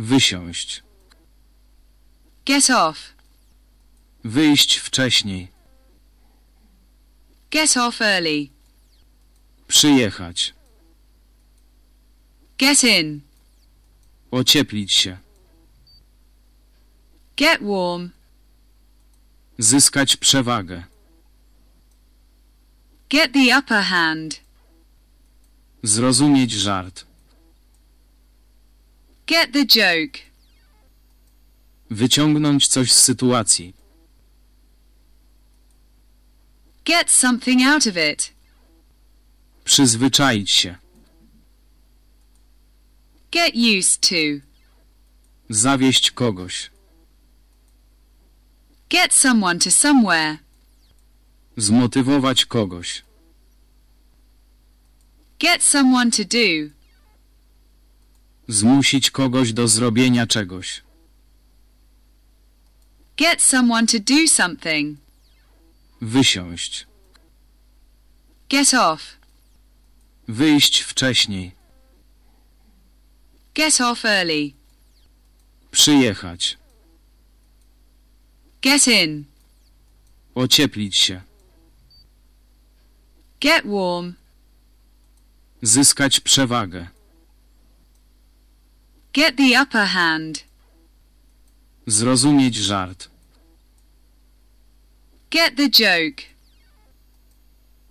Wysiąść. Get off. Wyjść wcześniej. Get off early. Przyjechać. Get in. Ocieplić się. Get warm. Zyskać przewagę. Get the upper hand. Zrozumieć żart. Get the joke. Wyciągnąć coś z sytuacji. Get something out of it. Przyzwyczaić się. Get used to. Zawieść kogoś. Get someone to somewhere. Zmotywować kogoś. Get someone to do. Zmusić kogoś do zrobienia czegoś. Get someone to do something. Wysiąść. Get off. Wyjść wcześniej. Get off early. Przyjechać. Get in. Ocieplić się. Get warm. Zyskać przewagę. Get the upper hand. Zrozumieć żart. Get the joke.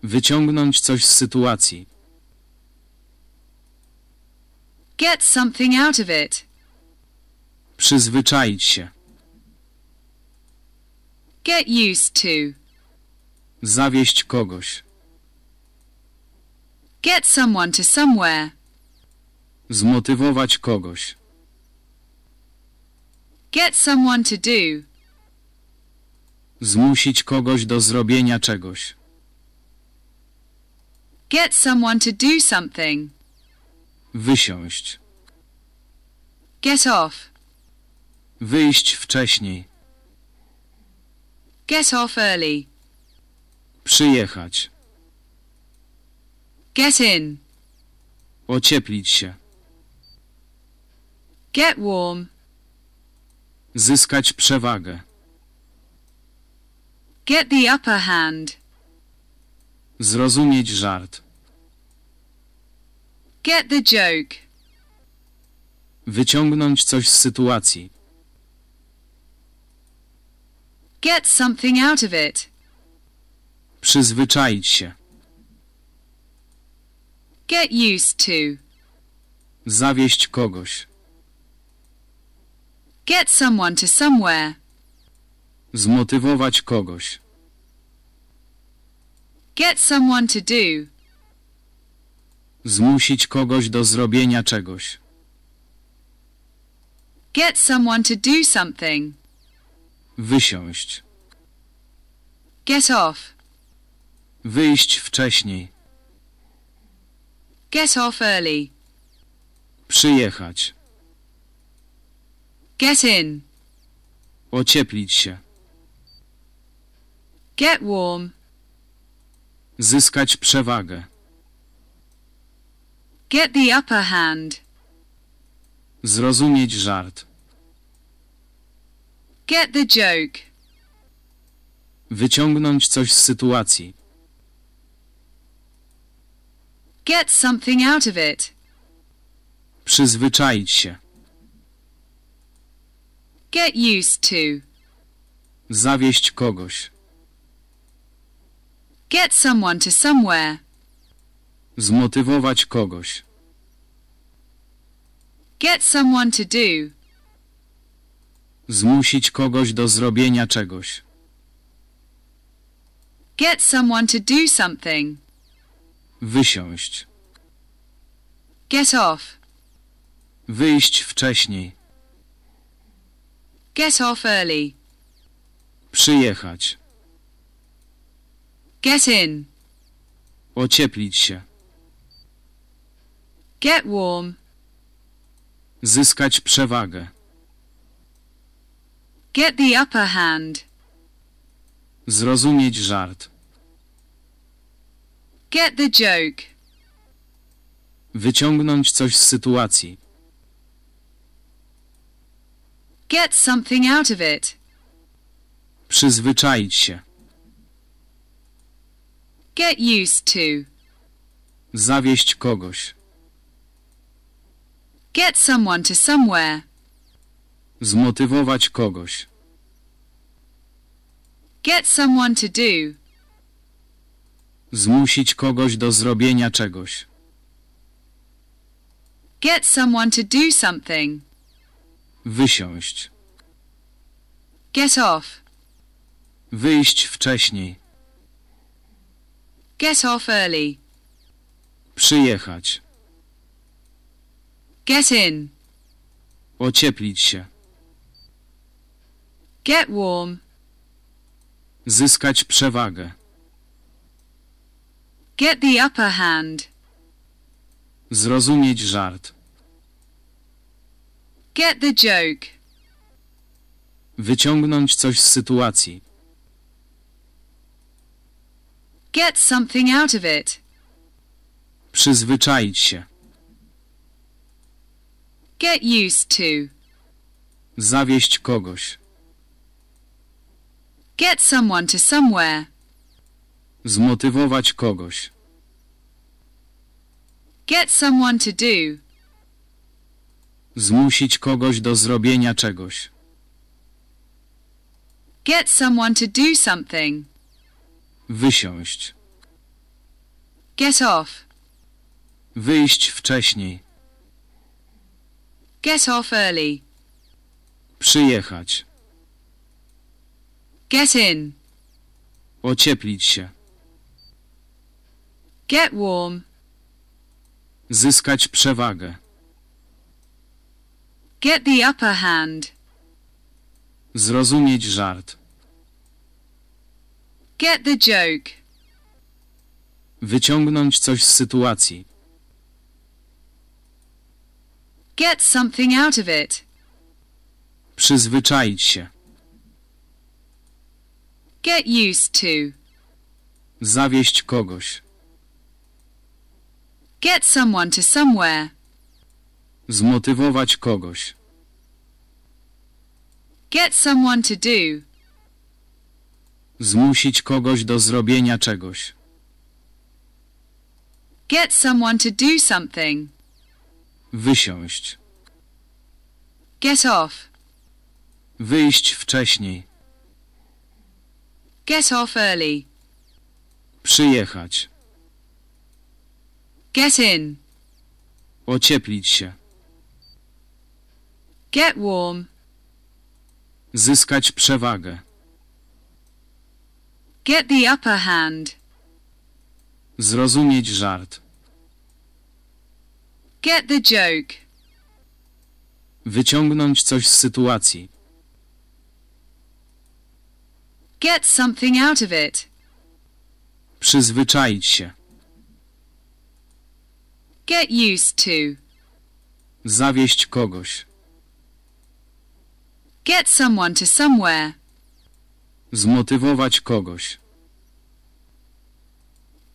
Wyciągnąć coś z sytuacji. Get something out of it. Przyzwyczaić się. Get used to. Zawieść kogoś. Get someone to somewhere. Zmotywować kogoś. Get someone to do. Zmusić kogoś do zrobienia czegoś. Get someone to do something. Wysiąść. Get off. Wyjść wcześniej. Get off early. Przyjechać. Get in. Ocieplić się. Get warm. Zyskać przewagę. Get the upper hand. Zrozumieć żart. Get the joke. Wyciągnąć coś z sytuacji. Get something out of it. Przyzwyczaić się. Get used to. Zawieść kogoś. Get someone to somewhere. Zmotywować kogoś. Get someone to do. Zmusić kogoś do zrobienia czegoś. Get someone to do something. Wysiąść. Get off. Wyjść wcześniej. Get off early. Przyjechać. Get in. Ocieplić się. Get warm. Zyskać przewagę. Get the upper hand. Zrozumieć żart. Get the joke. Wyciągnąć coś z sytuacji. Get something out of it. Przyzwyczaić się. Get used to. Zawieść kogoś. Get someone to somewhere. Zmotywować kogoś. Get someone to do. Zmusić kogoś do zrobienia czegoś. Get someone to do something. Wysiąść. Get off. Wyjść wcześniej. Get off early. Przyjechać. Get in. Ocieplić się. Get warm. Zyskać przewagę. Get the upper hand. Zrozumieć żart. Get the joke. Wyciągnąć coś z sytuacji. Get something out of it. Przyzwyczaić się. Get used to. Zawieść kogoś. Get someone to somewhere. Zmotywować kogoś. Get someone to do. Zmusić kogoś do zrobienia czegoś. Get someone to do something. Wysiąść. Get off. Wyjść wcześniej. Get off early. Przyjechać. Get in. Ocieplić się. Get warm. Zyskać przewagę. Get the upper hand. Zrozumieć żart. Get the joke. Wyciągnąć coś z sytuacji. Get something out of it. Przyzwyczaić się. Get used to. Zawieść kogoś. Get someone to somewhere. Zmotywować kogoś. Get someone to do. Zmusić kogoś do zrobienia czegoś. Get someone to do something. Wysiąść. Get off. Wyjść wcześniej. Get off early. Przyjechać. Get in. Ocieplić się. Get warm. Zyskać przewagę. Get the upper hand. Zrozumieć żart. Get the joke. Wyciągnąć coś z sytuacji. Get something out of it. Przyzwyczaić się. Get used to. Zawieść kogoś. Get someone to somewhere. Zmotywować kogoś. Get someone to do. Zmusić kogoś do zrobienia czegoś. Get someone to do something. Wysiąść. Get off. Wyjść wcześniej. Get off early. Przyjechać. Get in. Ocieplić się. Get warm. Zyskać przewagę. Get the upper hand. Zrozumieć żart. Get the joke. Wyciągnąć coś z sytuacji. Get something out of it. Przyzwyczaić się. Get used to. Zawieść kogoś. Get someone to somewhere. Zmotywować kogoś.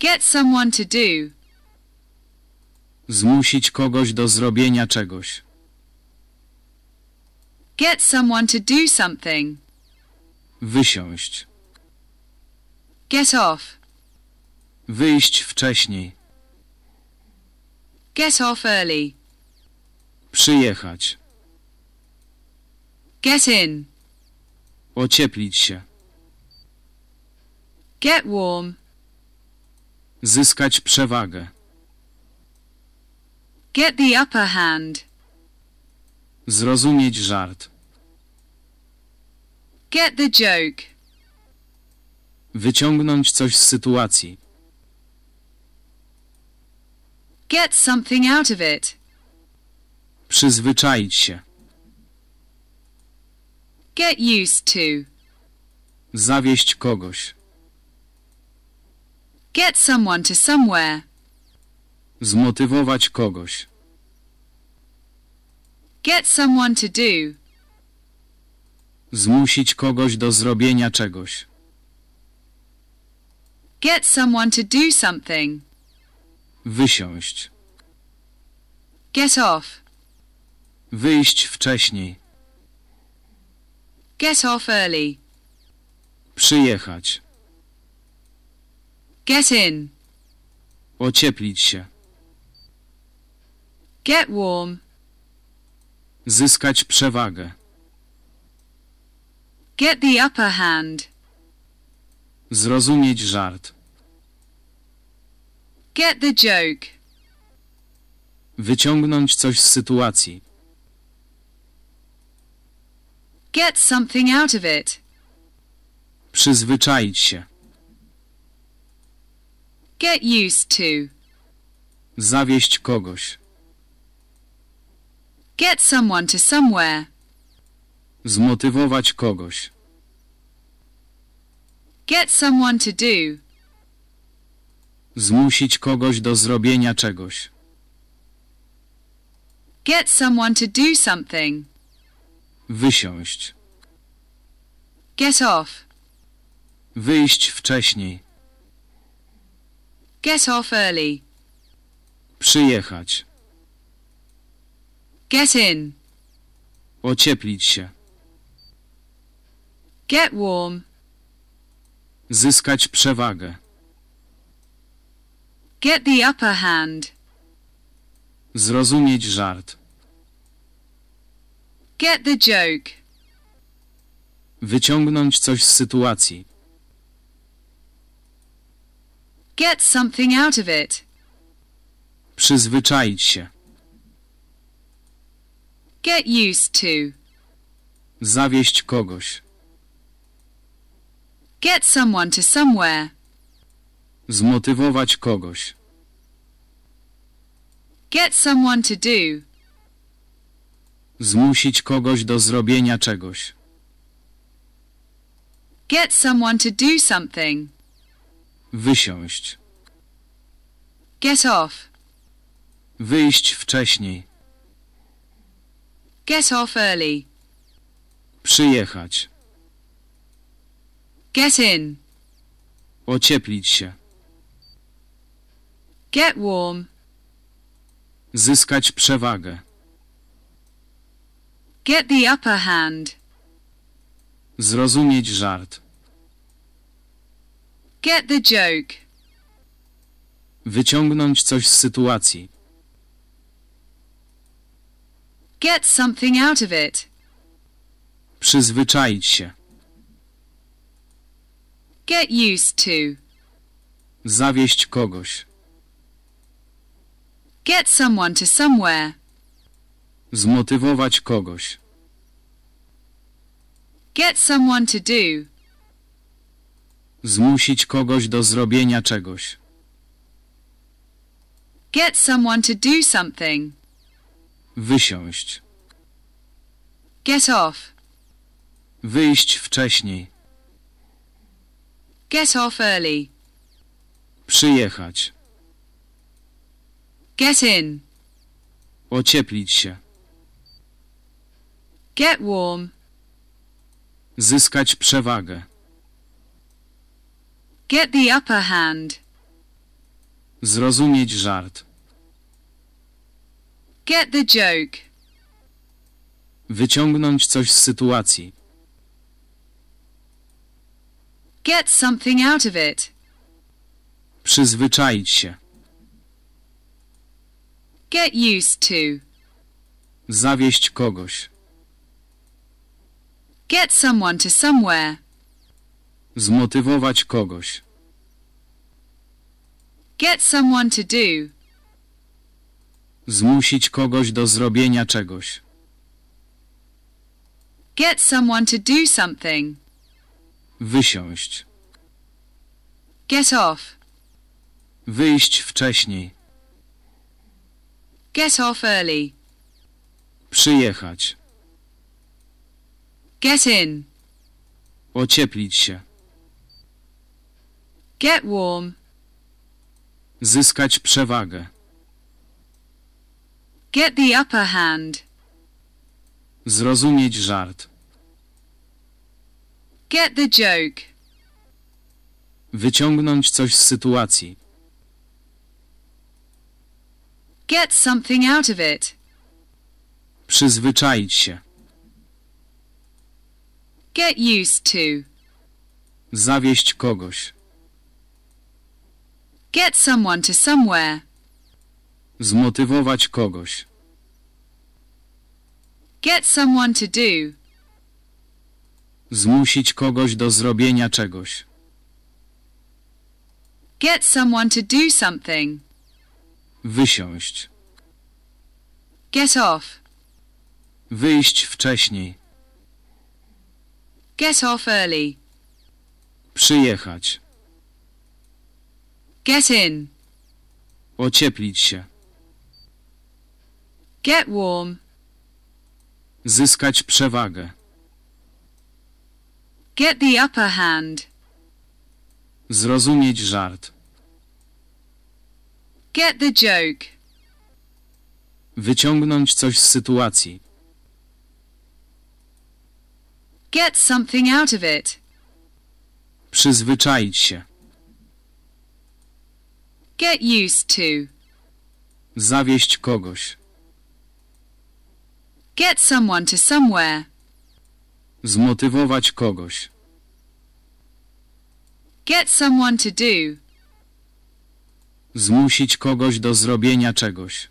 Get someone to do. Zmusić kogoś do zrobienia czegoś. Get someone to do something. Wysiąść. Get off. Wyjść wcześniej. Get off early. Przyjechać. Get in. Ocieplić się. Get warm. Zyskać przewagę. Get the upper hand. Zrozumieć żart. Get the joke. Wyciągnąć coś z sytuacji. Get something out of it. Przyzwyczaić się. Get used to. Zawieść kogoś. Get someone to somewhere. Zmotywować kogoś. Get someone to do. Zmusić kogoś do zrobienia czegoś. Get someone to do something. Wysiąść. Get off. Wyjść wcześniej. Get off early. Przyjechać. Get in. Ocieplić się. Get warm. Zyskać przewagę. Get the upper hand. Zrozumieć żart. Get the joke. Wyciągnąć coś z sytuacji. Get something out of it. Przyzwyczaić się. Get used to. Zawieść kogoś. Get someone to somewhere. Zmotywować kogoś. Get someone to do. Zmusić kogoś do zrobienia czegoś. Get someone to do something. Wysiąść. Get off. Wyjść wcześniej. Get off early. Przyjechać. Get in. Ocieplić się. Get warm. Zyskać przewagę. Get the upper hand. Zrozumieć żart. Get the joke. Wyciągnąć coś z sytuacji. Get something out of it. Przyzwyczaić się. Get used to. Zawieść kogoś. Get someone to somewhere. Zmotywować kogoś. Get someone to do. Zmusić kogoś do zrobienia czegoś. Get someone to do something. Wysiąść. Get off. Wyjść wcześniej. Get off early. Przyjechać. Get in. Ocieplić się. Get warm. Zyskać przewagę. Get the upper hand. Zrozumieć żart. Get the joke. Wyciągnąć coś z sytuacji. Get something out of it. Przyzwyczaić się. Get used to. Zawieść kogoś. Get someone to somewhere. Zmotywować kogoś. Get someone to do. Zmusić kogoś do zrobienia czegoś. Get someone to do something. Wysiąść. Get off. Wyjść wcześniej. Get off early. Przyjechać. Get in. Ocieplić się. Get warm. Zyskać przewagę. Get the upper hand. Zrozumieć żart. Get the joke. Wyciągnąć coś z sytuacji. Get something out of it. Przyzwyczaić się. Get used to. Zawieść kogoś. Get someone to somewhere. Zmotywować kogoś. Get someone to do. Zmusić kogoś do zrobienia czegoś. Get someone to do something. Wysiąść. Get off. Wyjść wcześniej. Get off early. Przyjechać. Get in. Ocieplić się. Get warm. Zyskać przewagę. Get the upper hand. Zrozumieć żart. Get the joke. Wyciągnąć coś z sytuacji. Get something out of it. Przyzwyczaić się. Get used to. Zawieść kogoś. Get someone to somewhere. Zmotywować kogoś. Get someone to do. Zmusić kogoś do zrobienia czegoś. Get someone to do something. Wysiąść. Get off. Wyjść wcześniej. Get off early. Przyjechać. Get in. Ocieplić się. Get warm. Zyskać przewagę. Get the upper hand. Zrozumieć żart. Get the joke. Wyciągnąć coś z sytuacji. Get something out of it. Przyzwyczaić się. Get used to. Zawieść kogoś. Get someone to somewhere. Zmotywować kogoś. Get someone to do. Zmusić kogoś do zrobienia czegoś.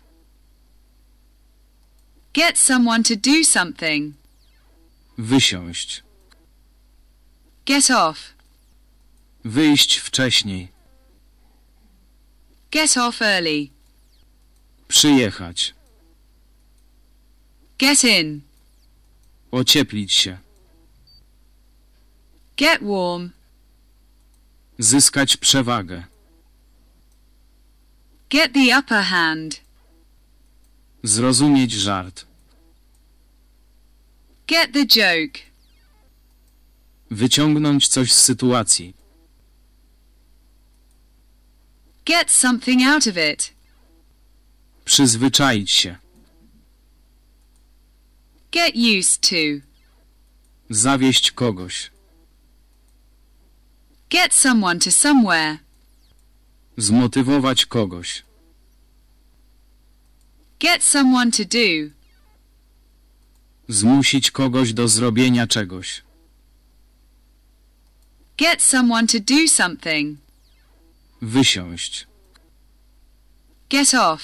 Get someone to do something. Wysiąść. Get off. Wyjść wcześniej. Get off early. Przyjechać. Get in. Ocieplić się. Get warm. Zyskać przewagę. Get the upper hand. Zrozumieć żart. Get the joke. Wyciągnąć coś z sytuacji. Get something out of it. Przyzwyczaić się. Get used to. Zawieść kogoś. Get someone to somewhere. Zmotywować kogoś. Get someone to do. Zmusić kogoś do zrobienia czegoś. Get someone to do something. Wysiąść. Get off.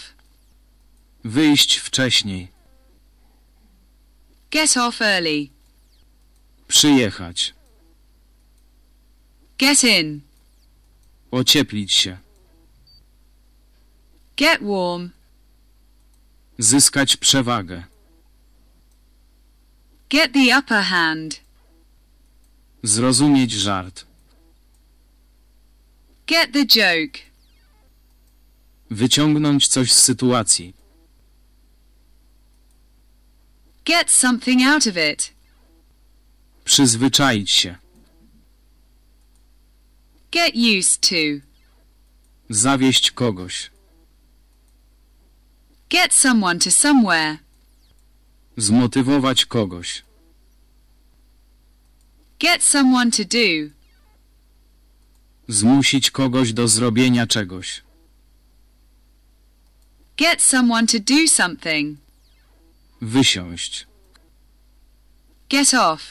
Wyjść wcześniej. Get off early. Przyjechać. Get in. Ocieplić się. Get warm. Zyskać przewagę. Get the upper hand. Zrozumieć żart. Get the joke. Wyciągnąć coś z sytuacji. Get something out of it. Przyzwyczaić się. Get used to. Zawieść kogoś. Get someone to somewhere. Zmotywować kogoś. Get someone to do. Zmusić kogoś do zrobienia czegoś. Get someone to do something. Wysiąść. Get off.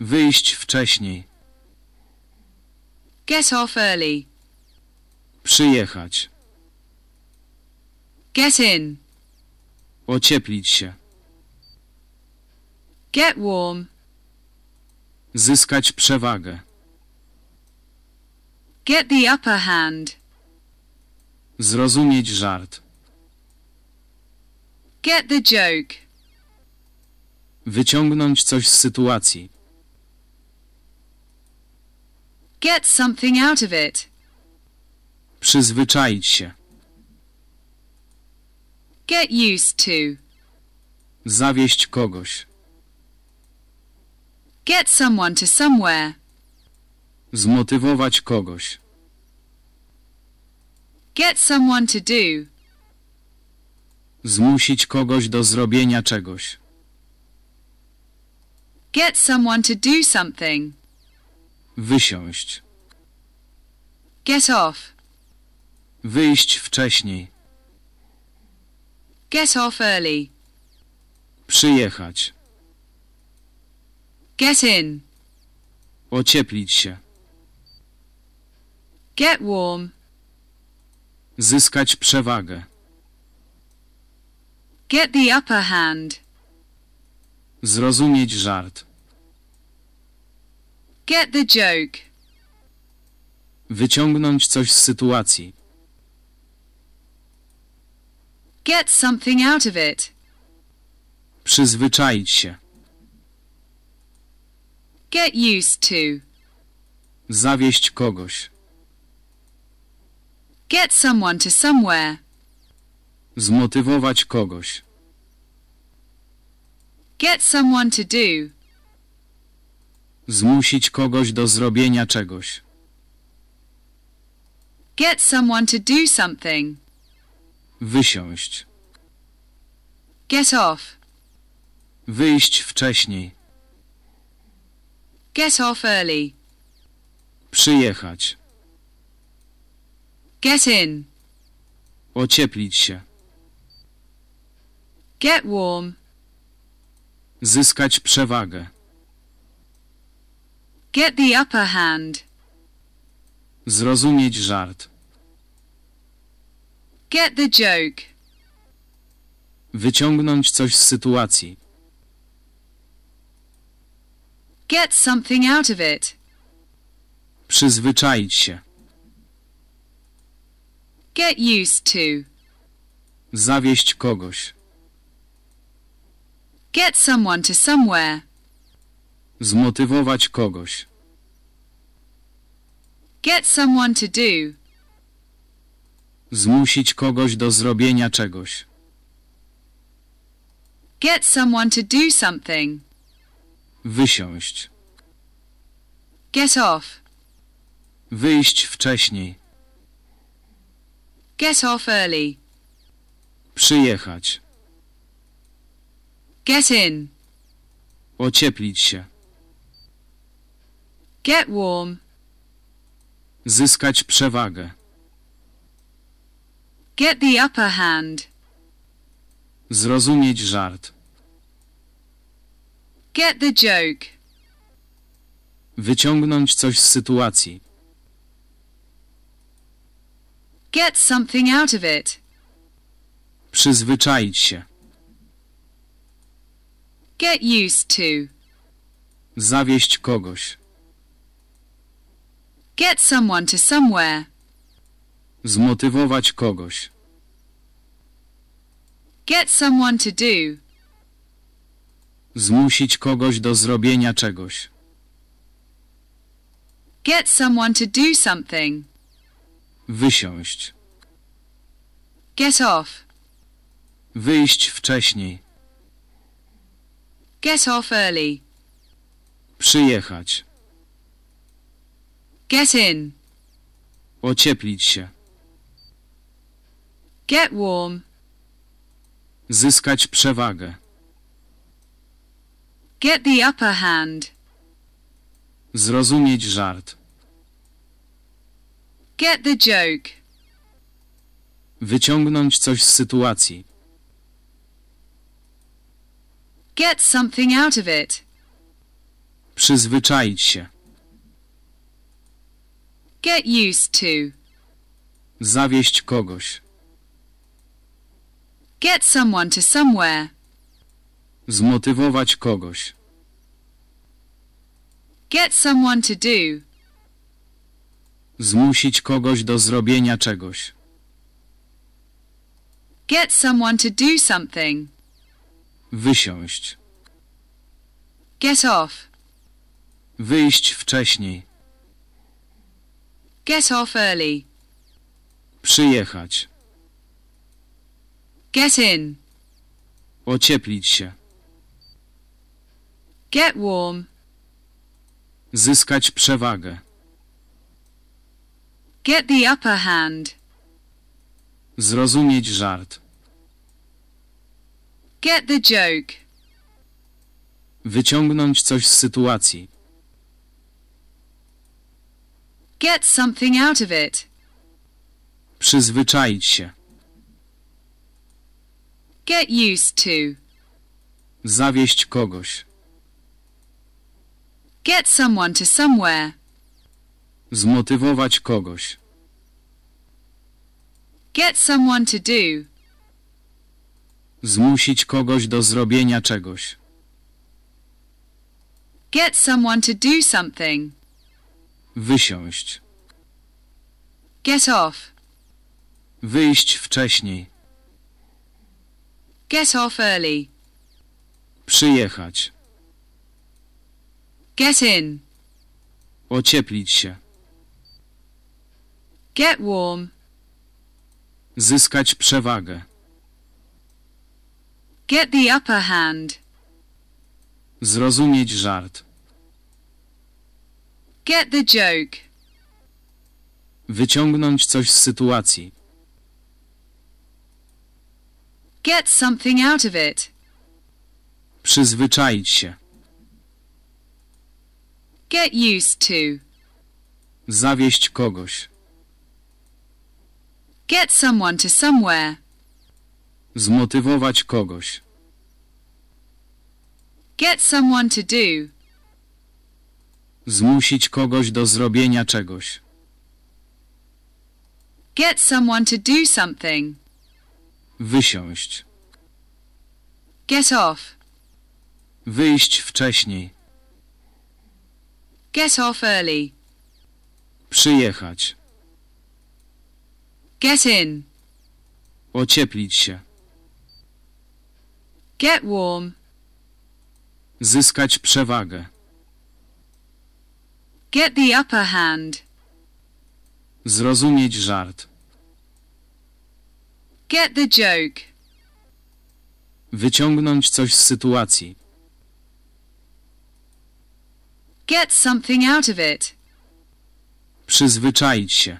Wyjść wcześniej. Get off early. Przyjechać. Get in. Ocieplić się. Get warm. Zyskać przewagę. Get the upper hand. Zrozumieć żart. Get the joke. Wyciągnąć coś z sytuacji. Get something out of it. Przyzwyczaić się. Get used to. Zawieść kogoś. Get someone to somewhere. Zmotywować kogoś. Get someone to do. Zmusić kogoś do zrobienia czegoś. Get someone to do something. Wysiąść. Get off. Wyjść wcześniej. Get off early. Przyjechać. Get in. Ocieplić się. Get warm. Zyskać przewagę. Get the upper hand. Zrozumieć żart. Get the joke. Wyciągnąć coś z sytuacji. Get something out of it. Przyzwyczaić się. Get used to. Zawieść kogoś. Get someone to somewhere. Zmotywować kogoś. Get someone to do. Zmusić kogoś do zrobienia czegoś. Get someone to do something. Wysiąść. Get off. Wyjść wcześniej. Get off early. Przyjechać. Get in. Ocieplić się. Get warm. Zyskać przewagę. Get the upper hand. Zrozumieć żart. Get the joke. Wyciągnąć coś z sytuacji. Get something out of it. Przyzwyczaić się. Get used to. Zawieść kogoś. Get someone to somewhere. Zmotywować kogoś. Get someone to do. Zmusić kogoś do zrobienia czegoś. Get someone to do something. Wysiąść. Get off. Wyjść wcześniej. Get off early. Przyjechać. Get in. Ocieplić się. Get warm. Zyskać przewagę. Get the upper hand. Zrozumieć żart. Get the joke. Wyciągnąć coś z sytuacji. Get something out of it. Przyzwyczaić się. Get used to. Zawieść kogoś. Get someone to somewhere. Zmotywować kogoś. Get someone to do. Zmusić kogoś do zrobienia czegoś. Get someone to do something. Wysiąść. Get off. Wyjść wcześniej. Get off early. Przyjechać. Get in. Ocieplić się. Get warm. Zyskać przewagę. Get the upper hand. Zrozumieć żart. Get the joke. Wyciągnąć coś z sytuacji. Get something out of it. Przyzwyczaić się. Get used to. Zawieść kogoś. Get someone to somewhere. Zmotywować kogoś. Get someone to do. Zmusić kogoś do zrobienia czegoś. Get someone to do something. Wysiąść. Get off. Wyjść wcześniej. Get off early. Przyjechać. Get in. Ocieplić się. Get warm. Zyskać przewagę. Get the upper hand. Zrozumieć żart. Get the joke. Wyciągnąć coś z sytuacji. Get something out of it. Przyzwyczaić się. Get used to. Zawieść kogoś. Get someone to somewhere. Zmotywować kogoś. Get someone to do. Zmusić kogoś do zrobienia czegoś. Get someone to do something. Wysiąść. Get off. Wyjść wcześniej. Get off early. Przyjechać. Get in. Ocieplić się. Get warm. Zyskać przewagę. Get the upper hand. Zrozumieć żart. Get the joke. Wyciągnąć coś z sytuacji. Get something out of it. Przyzwyczaić się. Get used to. Zawieść kogoś. Get someone to somewhere. Zmotywować kogoś. Get someone to do. Zmusić kogoś do zrobienia czegoś. Get someone to do something. Wysiąść. Get off. Wyjść wcześniej. Get off early. Przyjechać. Get in. Ocieplić się. Get warm. Zyskać przewagę. Get the upper hand. Zrozumieć żart. Get the joke. Wyciągnąć coś z sytuacji. Get something out of it. Przyzwyczaić się.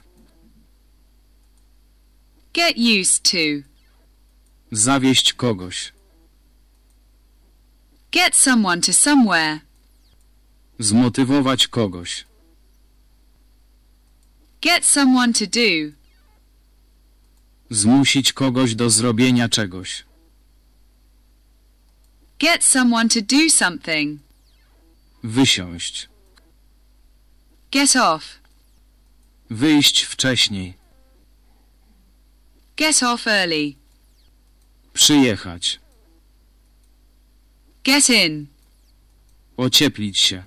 Get used to. Zawieść kogoś. Get someone to somewhere. Zmotywować kogoś. Get someone to do. Zmusić kogoś do zrobienia czegoś. Get someone to do something. Wysiąść. Get off. Wyjść wcześniej. Get off early. Przyjechać. Get in. Ocieplić się.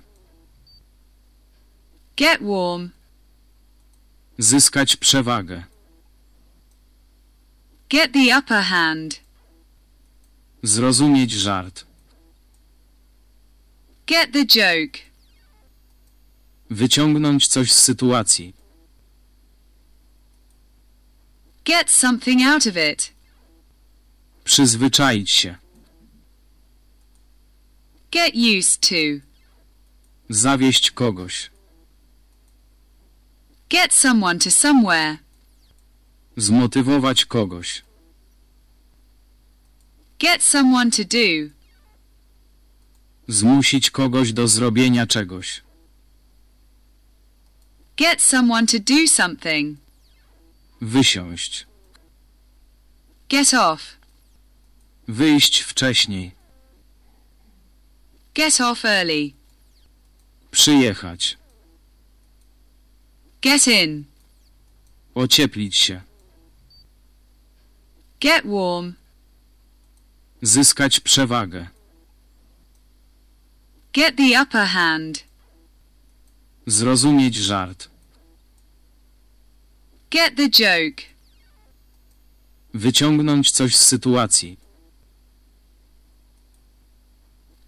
Get warm. Zyskać przewagę. Get the upper hand. Zrozumieć żart. Get the joke. Wyciągnąć coś z sytuacji. Get something out of it. Przyzwyczaić się. Get used to. Zawieść kogoś. Get someone to somewhere. Zmotywować kogoś. Get someone to do. Zmusić kogoś do zrobienia czegoś. Get someone to do something. Wysiąść. Get off. Wyjść wcześniej. Get off early. Przyjechać. Get in. Ocieplić się. Get warm. Zyskać przewagę. Get the upper hand. Zrozumieć żart. Get the joke. Wyciągnąć coś z sytuacji.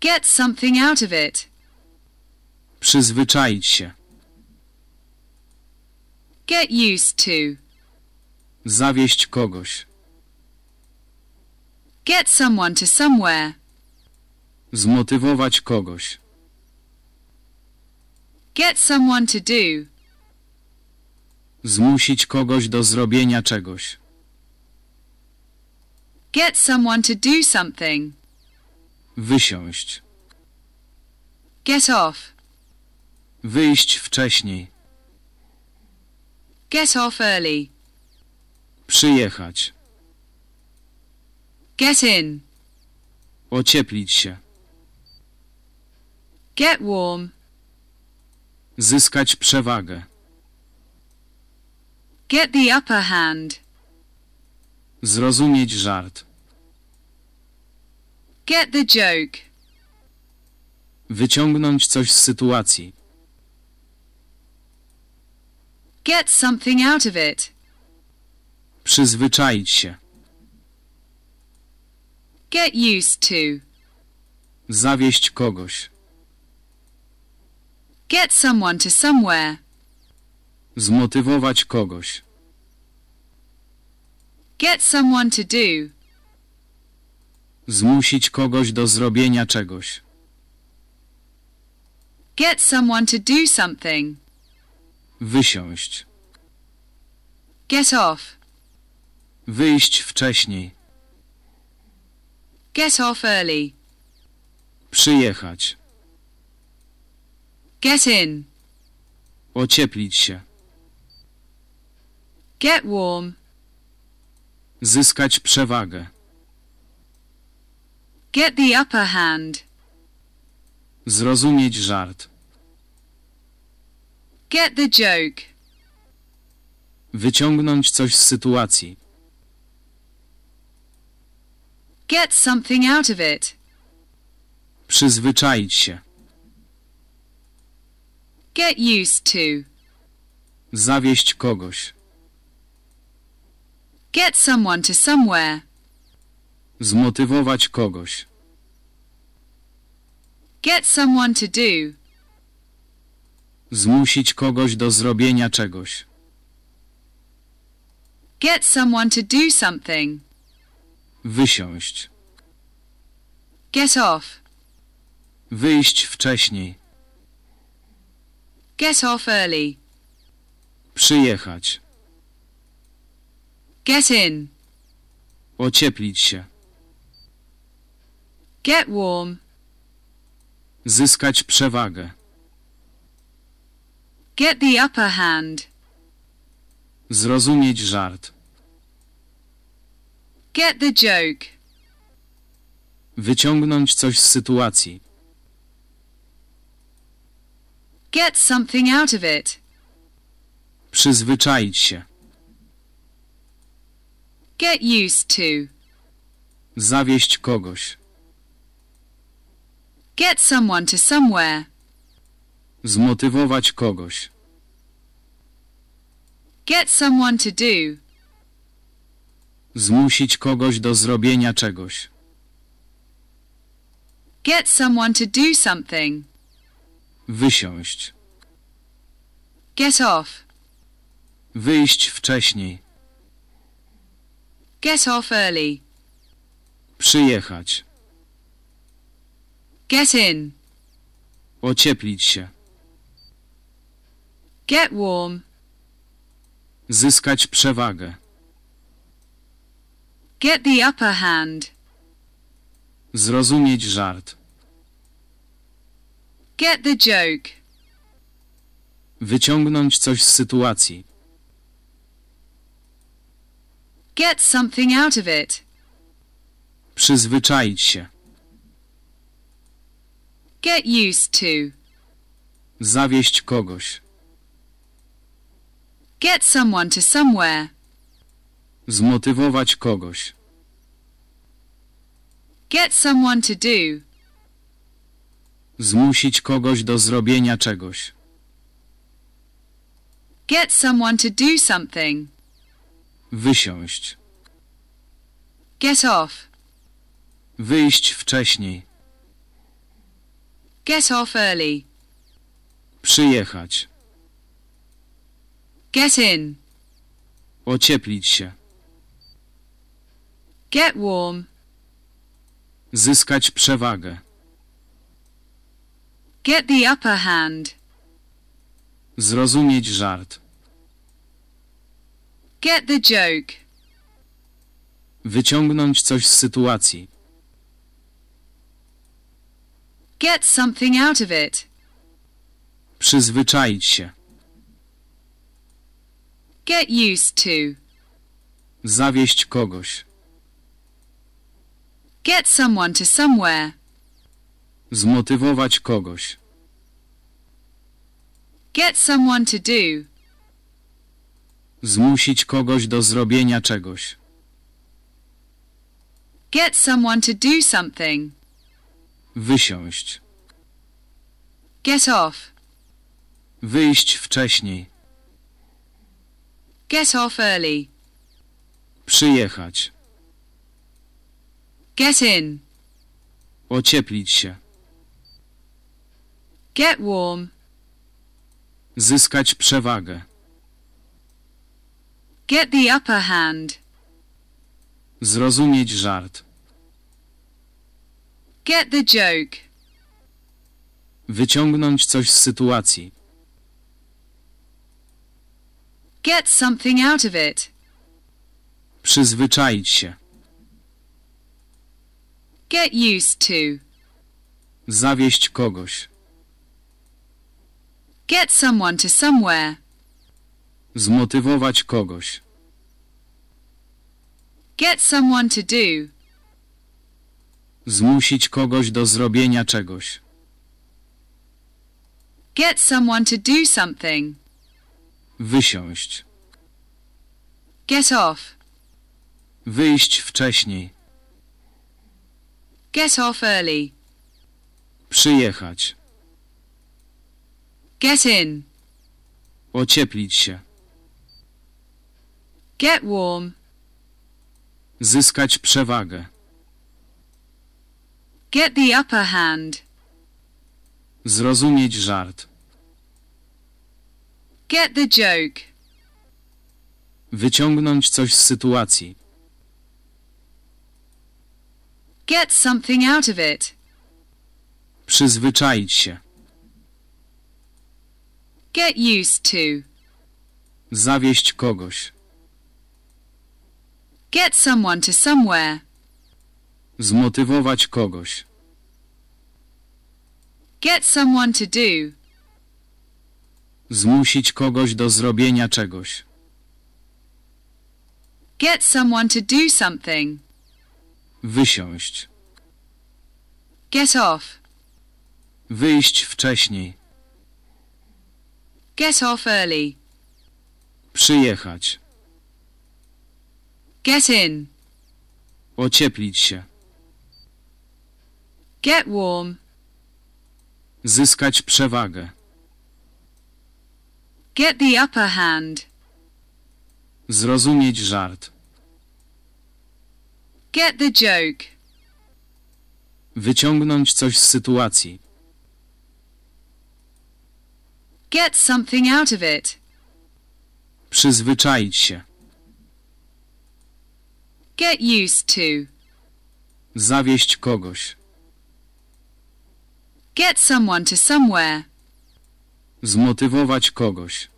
Get something out of it. Przyzwyczaić się. Get used to. Zawieść kogoś. Get someone to somewhere. Zmotywować kogoś. Get someone to do. Zmusić kogoś do zrobienia czegoś. Get someone to do something. Wysiąść. Get off. Wyjść wcześniej. Get off early. Przyjechać. Get in. Ocieplić się. Get warm. Zyskać przewagę. Get the upper hand. Zrozumieć żart. Get the joke. Wyciągnąć coś z sytuacji. Get something out of it. Przyzwyczaić się. Get used to. Zawieść kogoś. Get someone to somewhere. Zmotywować kogoś. Get someone to do. Zmusić kogoś do zrobienia czegoś. Get someone to do something. Wysiąść. Get off. Wyjść wcześniej. Get off early. Przyjechać. Get in. Ocieplić się. Get warm. Zyskać przewagę. Get the upper hand. Zrozumieć żart. Get the joke. Wyciągnąć coś z sytuacji. Get something out of it. Przyzwyczaić się. Get used to. Zawieść kogoś. Get someone to somewhere. Zmotywować kogoś. Get someone to do. Zmusić kogoś do zrobienia czegoś. Get someone to do something. Wysiąść. Get off. Wyjść wcześniej. Get off early. Przyjechać. Get in. Ocieplić się. Get warm. Zyskać przewagę. Get the upper hand. Zrozumieć żart. Get the joke. Wyciągnąć coś z sytuacji. Get something out of it. Przyzwyczaić się. Get used to. Zawieść kogoś. Get someone to somewhere. Zmotywować kogoś. Get someone to do. Zmusić kogoś do zrobienia czegoś. Get someone to do something. Wysiąść. Get off. Wyjść wcześniej. Get off early. Przyjechać. Get in. Ocieplić się. Get warm. Zyskać przewagę. Get the upper hand. Zrozumieć żart. Get the joke. Wyciągnąć coś z sytuacji. Get something out of it. Przyzwyczaić się. Get used to. Zawieść kogoś. Get someone to somewhere. Zmotywować kogoś. Get someone to do. Zmusić kogoś do zrobienia czegoś. Get someone to do something. Wysiąść. Get off. Wyjść wcześniej. Get off early. Przyjechać. Get in. Ocieplić się. Get warm. Zyskać przewagę. Get the upper hand. Zrozumieć żart. Get the joke. Wyciągnąć coś z sytuacji. Get something out of it. Przyzwyczaić się. Get used to. Zawieść kogoś. Get someone to somewhere. Zmotywować kogoś. Get someone to do. Zmusić kogoś do zrobienia czegoś. Get someone to do something. Wysiąść. Get off. Wyjść wcześniej. Get off early. Przyjechać. Get in. Ocieplić się. Get warm. Zyskać przewagę. Get the upper hand. Zrozumieć żart. Get the joke. Wyciągnąć coś z sytuacji. Get something out of it. Przyzwyczaić się. Get used to. Zawieść kogoś. Get someone to somewhere. Zmotywować kogoś. Get someone to do. Zmusić kogoś do zrobienia czegoś. Get someone to do something. Wysiąść. Get off. Wyjść wcześniej. Get off early. Przyjechać. Get in. Ocieplić się. Get warm. Zyskać przewagę. Get the upper hand. Zrozumieć żart. Get the joke. Wyciągnąć coś z sytuacji. Get something out of it. Przyzwyczaić się. Get used to. Zawieść kogoś. Get someone to somewhere. Zmotywować kogoś. Get someone to do. Zmusić kogoś do zrobienia czegoś. Get someone to do something. Wysiąść. Get off. Wyjść wcześniej. Get off early. Przyjechać. Get in. Ocieplić się. Get warm. Zyskać przewagę. Get the upper hand. Zrozumieć żart. Get the joke. Wyciągnąć coś z sytuacji. Get something out of it. Przyzwyczaić się. Get used to. Zawieść kogoś. Get someone to somewhere. Zmotywować kogoś.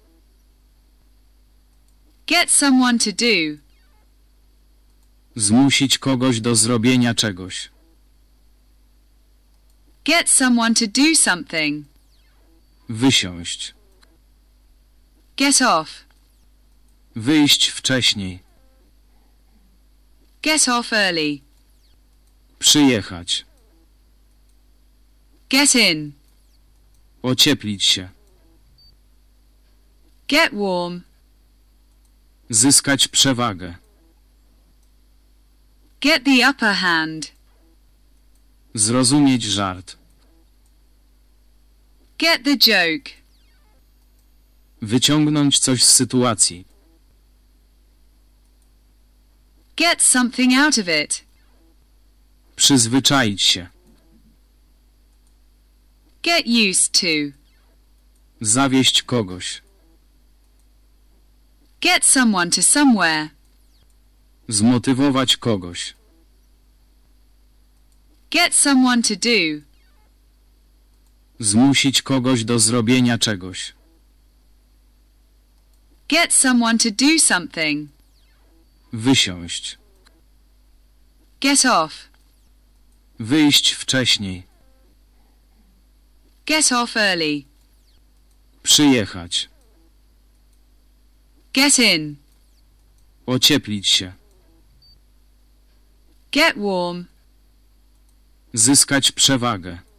Get someone to do. Zmusić kogoś do zrobienia czegoś. Get someone to do something. Wysiąść. Get off. Wyjść wcześniej. Get off early. Przyjechać. Get in. Ocieplić się. Get warm. Zyskać przewagę. Get the upper hand. Zrozumieć żart. Get the joke. Wyciągnąć coś z sytuacji. Get something out of it. Przyzwyczaić się. Get used to. Zawieść kogoś. Get someone to somewhere. Zmotywować kogoś. Get someone to do. Zmusić kogoś do zrobienia czegoś. Get someone to do something. Wysiąść. Get off. Wyjść wcześniej. Get off early. Przyjechać. Get in. Ocieplić się. Get warm. Zyskać przewagę.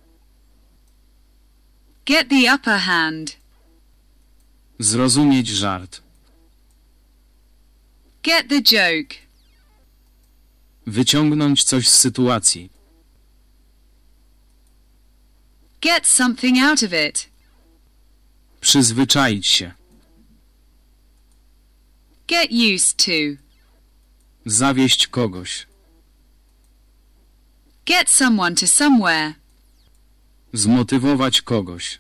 Get the upper hand. Zrozumieć żart. Get the joke. Wyciągnąć coś z sytuacji. Get something out of it. Przyzwyczaić się. Get used to. Zawieść kogoś. Get someone to somewhere. Zmotywować kogoś.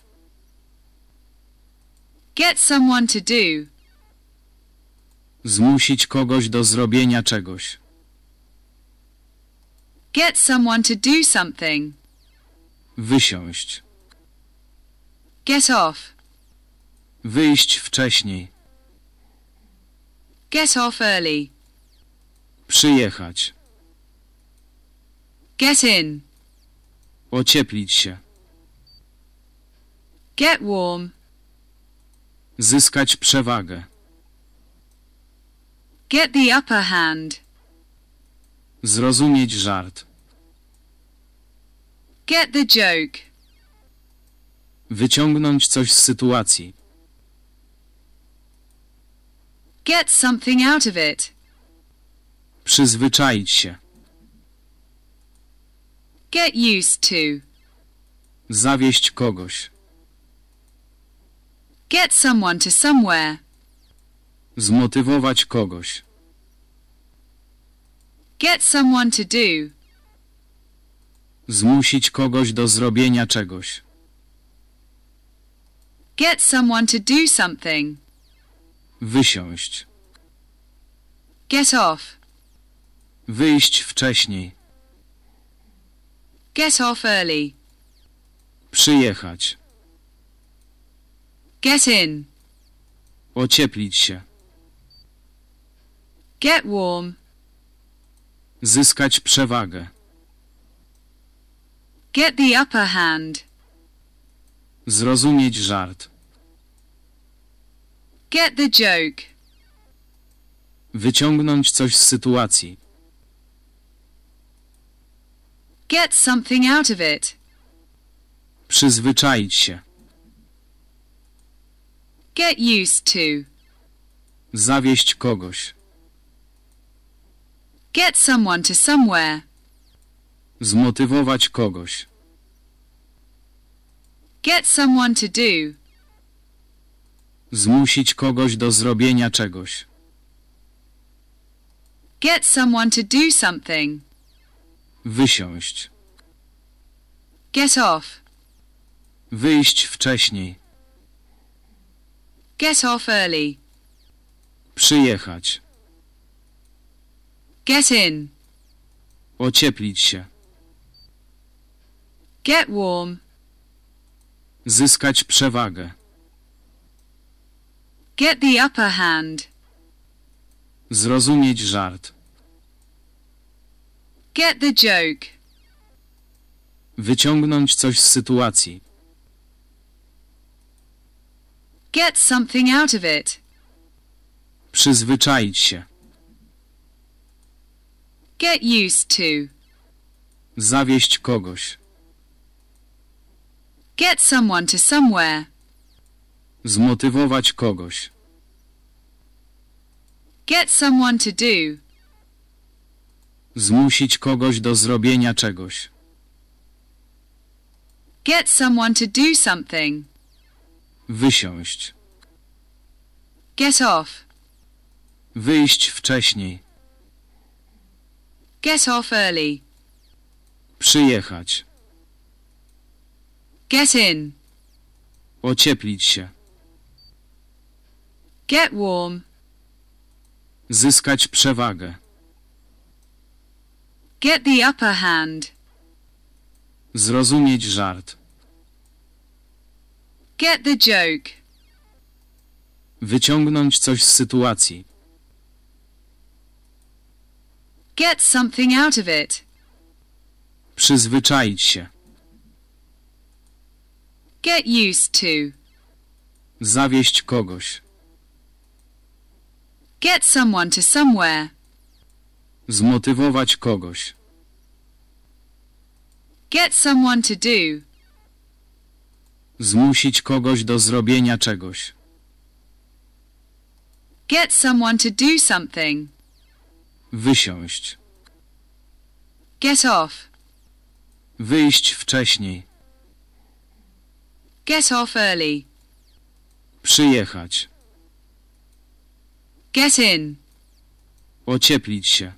Get someone to do. Zmusić kogoś do zrobienia czegoś. Get someone to do something. Wysiąść. Get off. Wyjść wcześniej. Get off early. Przyjechać. Get in. Ocieplić się. Get warm. Zyskać przewagę. Get the upper hand. Zrozumieć żart. Get the joke. Wyciągnąć coś z sytuacji. Get something out of it. Przyzwyczaić się. Get used to. Zawieść kogoś. Get someone to somewhere. Zmotywować kogoś. Get someone to do. Zmusić kogoś do zrobienia czegoś. Get someone to do something. Wysiąść. Get off. Wyjść wcześniej. Get off early. Przyjechać. Get in. Ocieplić się. Get warm. Zyskać przewagę. Get the upper hand. Zrozumieć żart. Get the joke. Wyciągnąć coś z sytuacji. Get something out of it. Przyzwyczaić się. Get used to. Zawieść kogoś. Get someone to somewhere. Zmotywować kogoś. Get someone to do. Zmusić kogoś do zrobienia czegoś. Get someone to do something. Wysiąść. Get off. Wyjść wcześniej. Get off early. Przyjechać. Get in. Ocieplić się. Get warm. Zyskać przewagę. Get the upper hand. Zrozumieć żart. Get the joke. Wyciągnąć coś z sytuacji. Get something out of it. Przyzwyczaić się. Get used to. Zawieść kogoś. Get someone to somewhere. Zmotywować kogoś. Get someone to do. Zmusić kogoś do zrobienia czegoś. Get someone to do something. Wysiąść. Get off. Wyjść wcześniej. Get off early. Przyjechać. Get in. Ocieplić się. Get warm. Zyskać przewagę. Get the upper hand. Zrozumieć żart. Get the joke. Wyciągnąć coś z sytuacji. Get something out of it. Przyzwyczaić się. Get used to. Zawieść kogoś. Get someone to somewhere. Zmotywować kogoś. Get someone to do. Zmusić kogoś do zrobienia czegoś. Get someone to do something. Wysiąść. Get off. Wyjść wcześniej. Get off early. Przyjechać. Get in. Ocieplić się.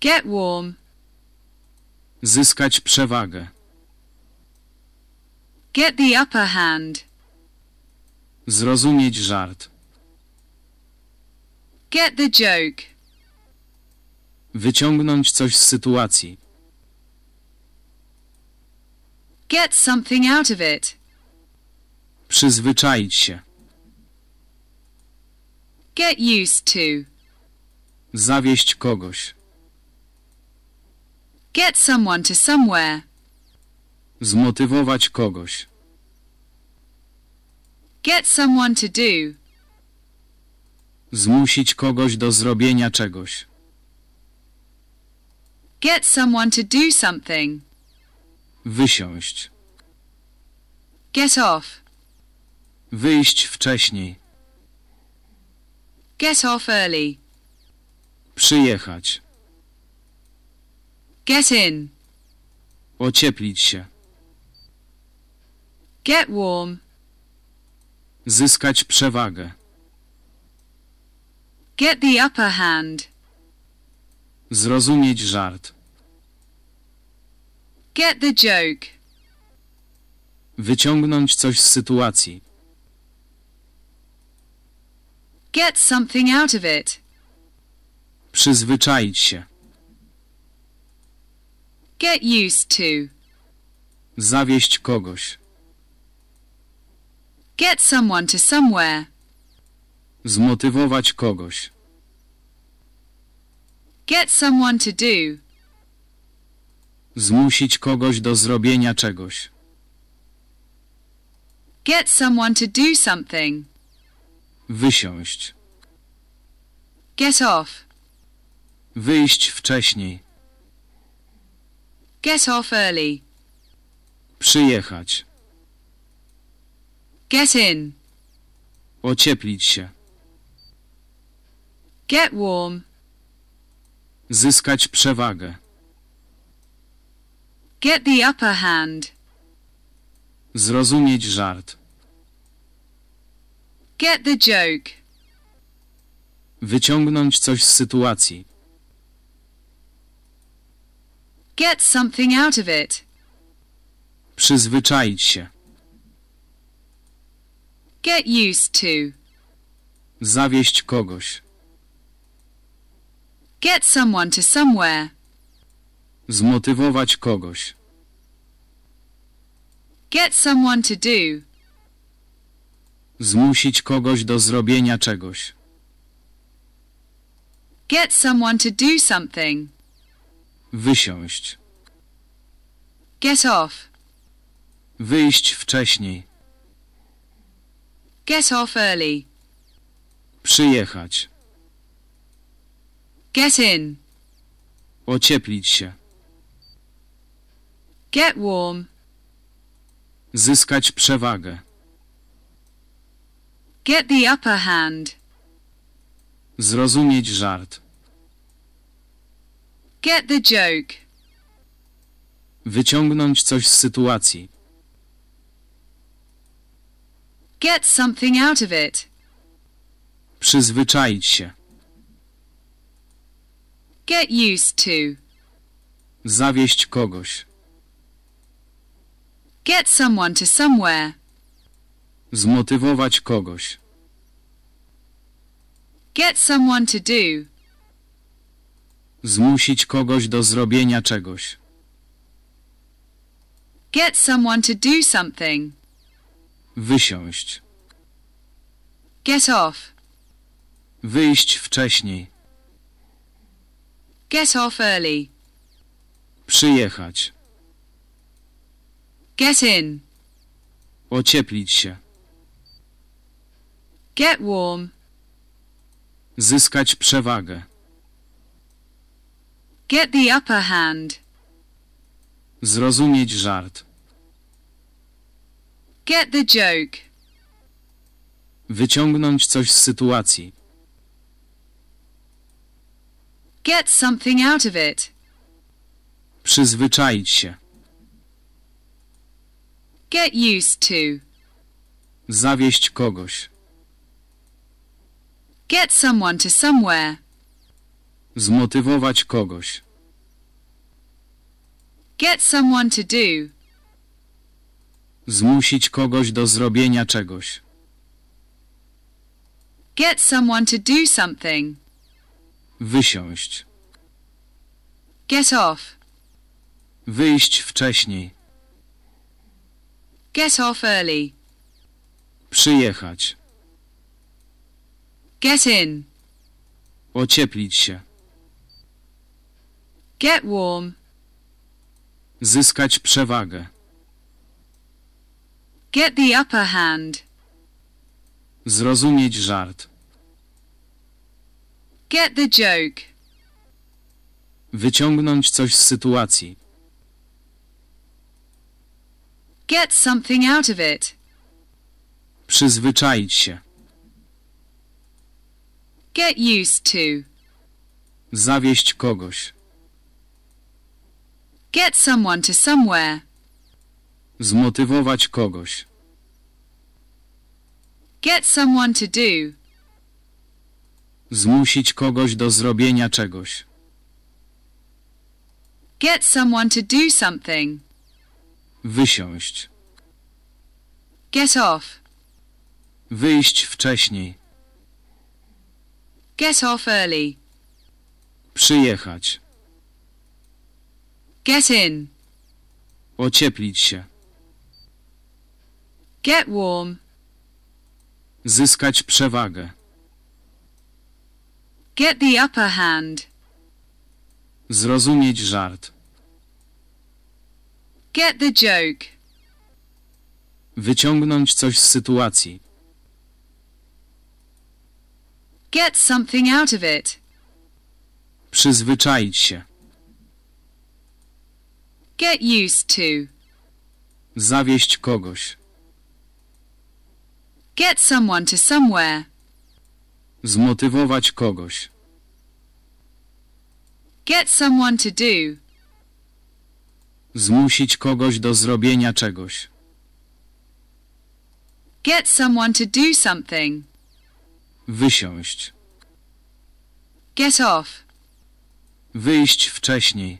Get warm. Zyskać przewagę. Get the upper hand. Zrozumieć żart. Get the joke. Wyciągnąć coś z sytuacji. Get something out of it. Przyzwyczaić się. Get used to. Zawieść kogoś. Get someone to somewhere. Zmotywować kogoś. Get someone to do. Zmusić kogoś do zrobienia czegoś. Get someone to do something. Wysiąść. Get off. Wyjść wcześniej. Get off early. Przyjechać. Get in. Ocieplić się. Get warm. Zyskać przewagę. Get the upper hand. Zrozumieć żart. Get the joke. Wyciągnąć coś z sytuacji. Get something out of it. Przyzwyczaić się. Get used to. Zawieść kogoś. Get someone to somewhere. Zmotywować kogoś. Get someone to do. Zmusić kogoś do zrobienia czegoś. Get someone to do something. Wysiąść. Get off. Wyjść wcześniej. Get off early. Przyjechać. Get in. Ocieplić się. Get warm. Zyskać przewagę. Get the upper hand. Zrozumieć żart. Get the joke. Wyciągnąć coś z sytuacji. Get something out of it. Przyzwyczaić się. Get used to. Zawieść kogoś. Get someone to somewhere. Zmotywować kogoś. Get someone to do. Zmusić kogoś do zrobienia czegoś. Get someone to do something. Wysiąść. Get off. Wyjść wcześniej. Get off early. Przyjechać. Get in. Ocieplić się. Get warm. Zyskać przewagę. Get the upper hand. Zrozumieć żart. Get the joke. Wyciągnąć coś z sytuacji. Get something out of it. Przyzwyczaić się. Get used to. Zawieść kogoś. Get someone to somewhere. Zmotywować kogoś. Get someone to do. Zmusić kogoś do zrobienia czegoś. Get someone to do something. Wysiąść. Get off. Wyjść wcześniej. Get off early. Przyjechać. Get in. Ocieplić się. Get warm. Zyskać przewagę. Get the upper hand. Zrozumieć żart. Get the joke. Wyciągnąć coś z sytuacji. Get something out of it. Przyzwyczaić się. Get used to. Zawieść kogoś. Get someone to somewhere. Zmotywować kogoś. Get someone to do. Zmusić kogoś do zrobienia czegoś. Get someone to do something. Wysiąść. Get off. Wyjść wcześniej. Get off early. Przyjechać. Get in. Ocieplić się. Get warm. Zyskać przewagę. Get the upper hand. Zrozumieć żart. Get the joke. Wyciągnąć coś z sytuacji. Get something out of it. Przyzwyczaić się. Get used to. Zawieść kogoś. Get someone to somewhere. Zmotywować kogoś. Get someone to do. Zmusić kogoś do zrobienia czegoś. Get someone to do something. Wysiąść. Get off. Wyjść wcześniej. Get off early. Przyjechać. Get in. Ocieplić się. Get warm. Zyskać przewagę. Get the upper hand. Zrozumieć żart. Get the joke. Wyciągnąć coś z sytuacji. Get something out of it. Przyzwyczaić się. Get used to. Zawieść kogoś. Get someone to somewhere. Zmotywować kogoś. Get someone to do. Zmusić kogoś do zrobienia czegoś. Get someone to do something. Wysiąść. Get off. Wyjść wcześniej.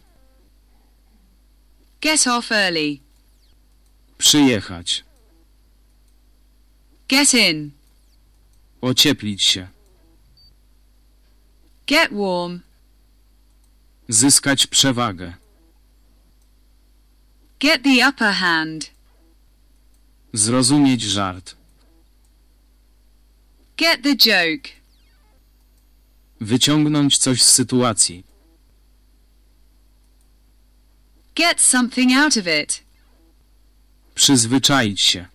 Get off early. Przyjechać. Get in. Ocieplić się. Get warm. Zyskać przewagę. Get the upper hand. Zrozumieć żart. Get the joke. Wyciągnąć coś z sytuacji. Get something out of it. Przyzwyczaić się.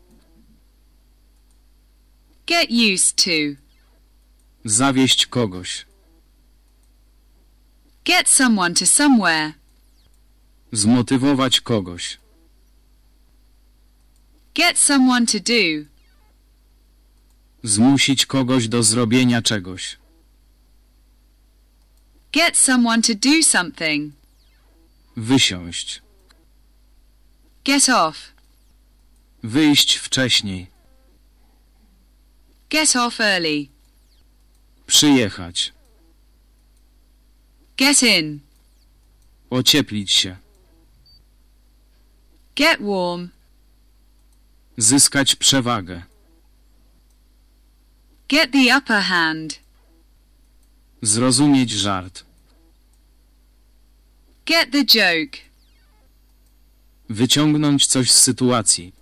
Get used to. Zawieść kogoś. Get someone to somewhere. Zmotywować kogoś. Get someone to do. Zmusić kogoś do zrobienia czegoś. Get someone to do something. Wysiąść. Get off. Wyjść wcześniej. Get off early. Przyjechać. Get in. Ocieplić się. Get warm. Zyskać przewagę. Get the upper hand. Zrozumieć żart. Get the joke. Wyciągnąć coś z sytuacji.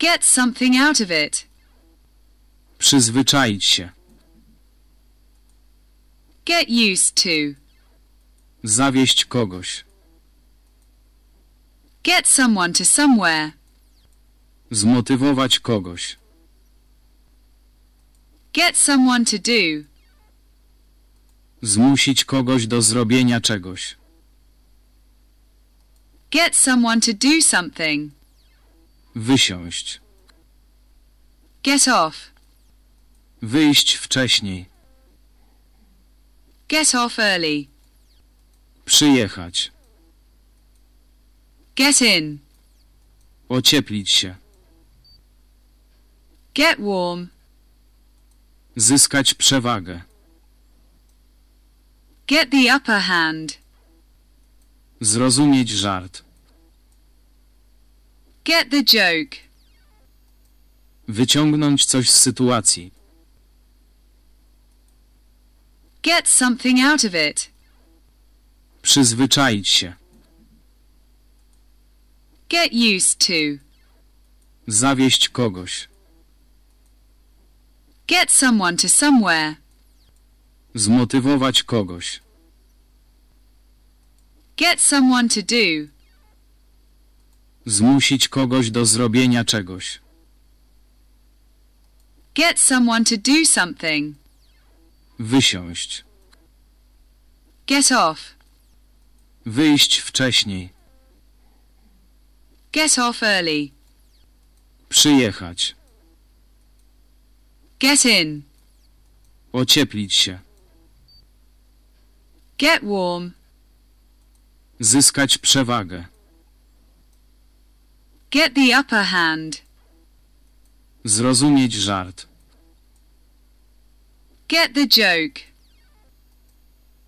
Get something out of it. Przyzwyczaić się. Get used to. Zawieść kogoś. Get someone to somewhere. Zmotywować kogoś. Get someone to do. Zmusić kogoś do zrobienia czegoś. Get someone to do something. Wysiąść. Get off. Wyjść wcześniej. Get off early. Przyjechać. Get in. Ocieplić się. Get warm. Zyskać przewagę. Get the upper hand. Zrozumieć żart. Get the joke. Wyciągnąć coś z sytuacji. Get something out of it. Przyzwyczaić się. Get used to. Zawieść kogoś. Get someone to somewhere. Zmotywować kogoś. Get someone to do. Zmusić kogoś do zrobienia czegoś. Get someone to do something. Wysiąść. Get off. Wyjść wcześniej. Get off early. Przyjechać. Get in. Ocieplić się. Get warm. Zyskać przewagę. Get the upper hand. Zrozumieć żart. Get the joke.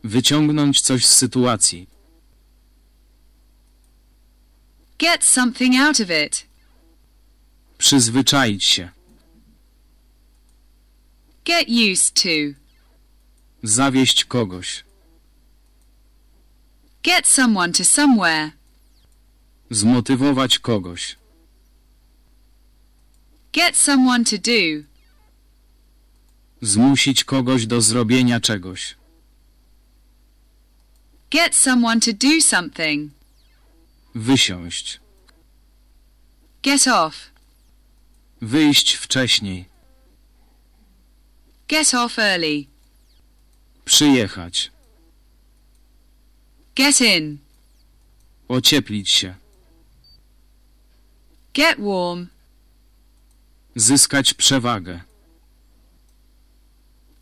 Wyciągnąć coś z sytuacji. Get something out of it. Przyzwyczaić się. Get used to. Zawieść kogoś. Get someone to somewhere. Zmotywować kogoś. Get someone to do. Zmusić kogoś do zrobienia czegoś. Get someone to do something. Wysiąść. Get off. Wyjść wcześniej. Get off early. Przyjechać. Get in. Ocieplić się. Get warm. Zyskać przewagę.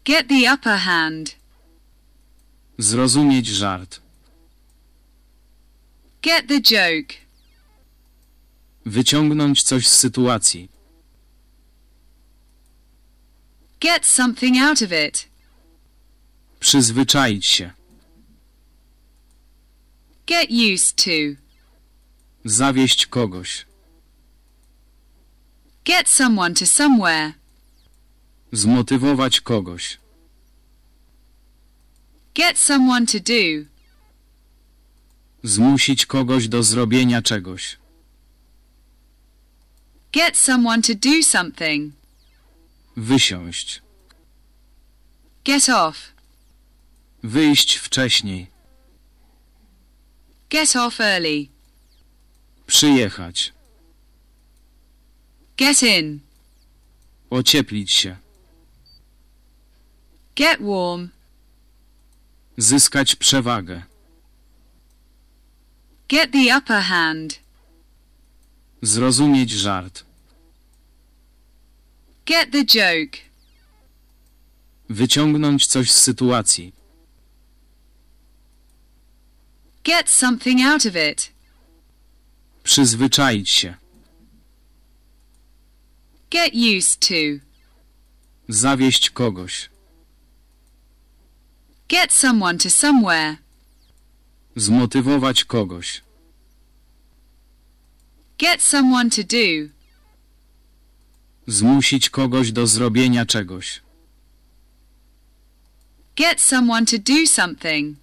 Get the upper hand. Zrozumieć żart. Get the joke. Wyciągnąć coś z sytuacji. Get something out of it. Przyzwyczaić się. Get used to. Zawieść kogoś. Get someone to somewhere. Zmotywować kogoś. Get someone to do. Zmusić kogoś do zrobienia czegoś. Get someone to do something. Wysiąść. Get off. Wyjść wcześniej. Get off early. Przyjechać. Get in. Ocieplić się. Get warm. Zyskać przewagę. Get the upper hand. Zrozumieć żart. Get the joke. Wyciągnąć coś z sytuacji. Get something out of it. Przyzwyczaić się. Get used to. Zawieść kogoś. Get someone to somewhere. Zmotywować kogoś. Get someone to do. Zmusić kogoś do zrobienia czegoś. Get someone to do something.